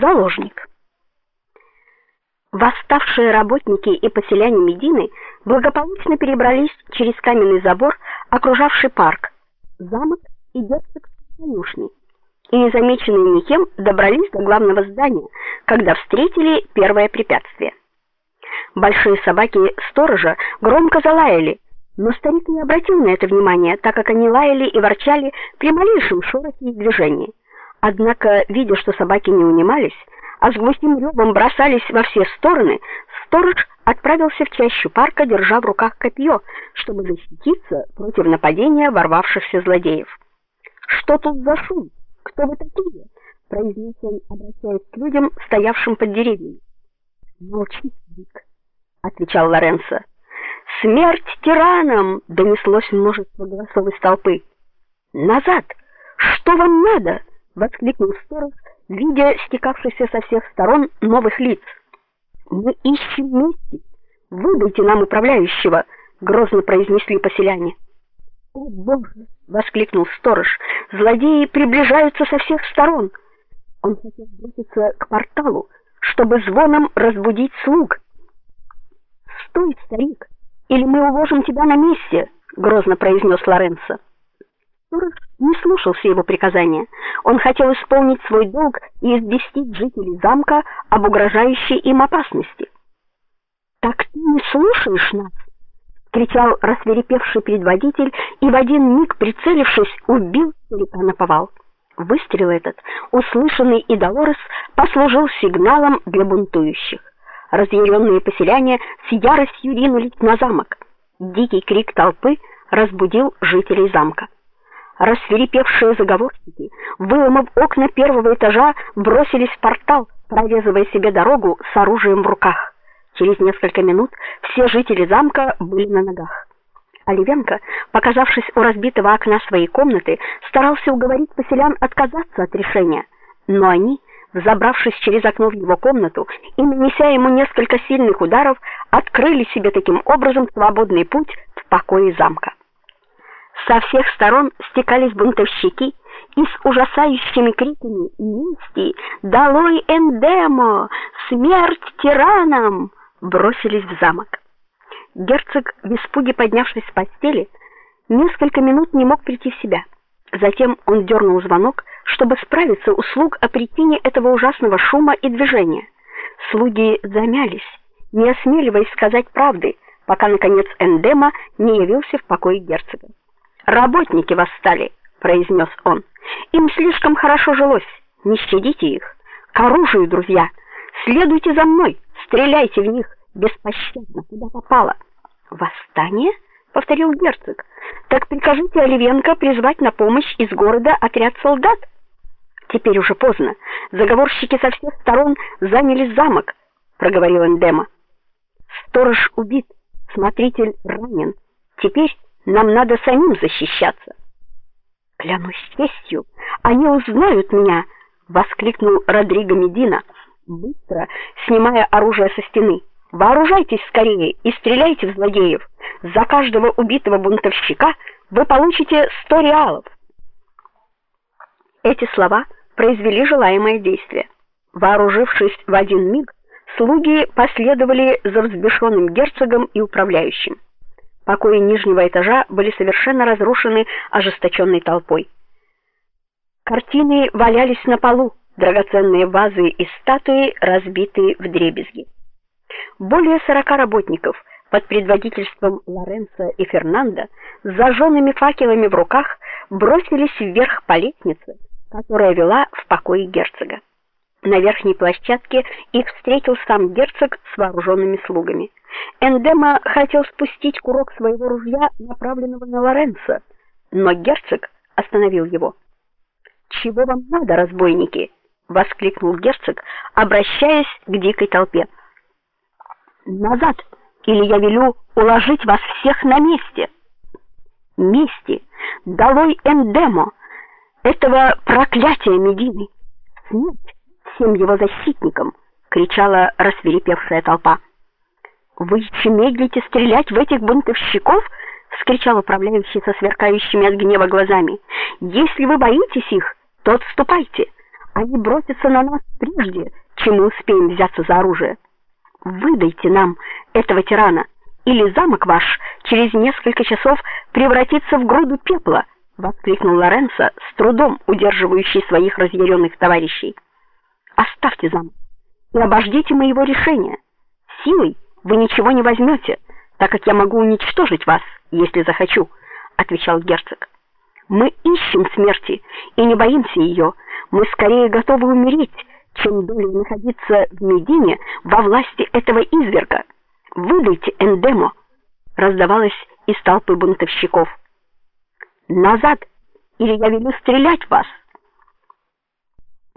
Заложник. Восставшие работники и поселяне Медины благополучно перебрались через каменный забор, окружавший парк, замок и герцогскую конюшни, и незамеченные никем добрались до главного здания, когда встретили первое препятствие. Большие собаки сторожа громко залаяли, но старик не обратил на это внимания, так как они лаяли и ворчали при малейшем шорохе и движении. Однако, видя, что собаки не унимались, а с глухим рёвом бросались во все стороны, сторож отправился в чащу парка, держа в руках копье, чтобы защититься против нападения ворвавшихся злодеев. "Что тут за шум? Кто вы такие?" произнес он, обращаясь к людям, стоявшим под деревьями. "Молчи, Дик", отвечал Лоренцо. "Смерть тиранам!" донеслось множество голосов из толпы. "Назад! Что вам надо?" Воскликнул сторож видя стекавшихся со всех сторон новых лиц. Мы ищем мести. Выдайте нам управляющего, грозно произнесли поселяне. О, боже, воскликнул сторож. Злодеи приближаются со всех сторон. Он хотел броситься к порталу, чтобы звоном разбудить слуг. Стой, старик, или мы уложим тебя на месте, грозно произнес Лоренцо. Сторож не слушался его приказания. Он хотел исполнить свой долг и известить жителей замка об угрожающей им опасности. "Так ты не слушаешь нас?" кричал рассверепевший предводитель и в один миг, прицелившись, убил старика на повал. Выстрел этот, услышанный и Долорес, послужил сигналом для бунтующих. Разъяренные поселяне с яростью ринулись на замок. Дикий крик толпы разбудил жителей замка. Рассверепевшие заговорщики, выломав окна первого этажа, бросились в портал, прорезывая себе дорогу с оружием в руках. Через несколько минут все жители замка были на ногах. Оливенко, показавшись у разбитого окна своей комнаты, старался уговорить поселян отказаться от решения, но они, взобравшись через окно в его комнату и нанеся ему несколько сильных ударов, открыли себе таким образом свободный путь в покои замка. Со всех сторон стекались бунтовщики и с ужасающими криками мести «Долой Эндемо! Смерть тиранам!» бросились в замок. Герцог, в испуге поднявшись с постели, несколько минут не мог прийти в себя. Затем он дернул звонок, чтобы справиться у слуг о причине этого ужасного шума и движения. Слуги замялись, не осмеливаясь сказать правды, пока наконец Эндема не явился в покое герцога. Работники восстали, произнес он. Им слишком хорошо жилось. Не щадите их. К оружию, друзья. Следуйте за мной. Стреляйте в них беспощадно, куда попало. Восстание? повторил герцог. Так прикажите Оливенко призвать на помощь из города отряд солдат. Теперь уже поздно. Заговорщики со всех сторон заняли замок, проговорил Эндема. Сторож убит, смотритель ранен. Теперь нам надо самим защищаться. Клянусь честью, они узнают меня, воскликнул Родриго Медина, быстро снимая оружие со стены. Вооружайтесь скорее и стреляйте в злодеев. За каждого убитого бунтовщика вы получите сто реалов. Эти слова произвели желаемое действие. Вооружившись в один миг, слуги последовали за взбешенным герцогом и управляющим. Покои нижнего этажа были совершенно разрушены ожесточенной толпой. Картины валялись на полу, драгоценные вазы и статуи разбиты вдребезги. Более сорока работников под предводительством Лоренцо и Фернандо с зажженными факелами в руках бросились вверх по лестнице, которая вела в покои герцога. На верхней площадке их встретил сам герцог с вооруженными слугами. Эндема хотел спустить курок своего ружья, направленного на Лоренцо, но герцог остановил его. "Чего вам надо, разбойники?" воскликнул герцог, обращаясь к дикой толпе. "Назад, или я велю уложить вас всех на месте". "Мести! Долой Эндемо, этого проклятия Медины! Смерть всем его защитникам!" кричала рассвирепевшая толпа. Вы еще медлите стрелять в этих бунтовщиков? вскричал управляющий со сверкающими от гнева глазами. Если вы боитесь их, то отступайте. Они бросятся на нас прежде, чем мы успеем взяться за оружие. Выдайте нам этого тирана, или замок ваш через несколько часов превратится в груду пепла, воскликнул Лоренцо, с трудом удерживающий своих разъяренных товарищей. Оставьте замок и обождите моего решения. Силой вы ничего не возьмете, так как я могу уничтожить вас, если захочу, отвечал герцог. Мы ищем смерти и не боимся ее. Мы скорее готовы умереть, чем долей находиться в Медине во власти этого изверга. Выдайте Эндемо, раздавалось из толпы бунтовщиков. Назад, или я велю стрелять вас.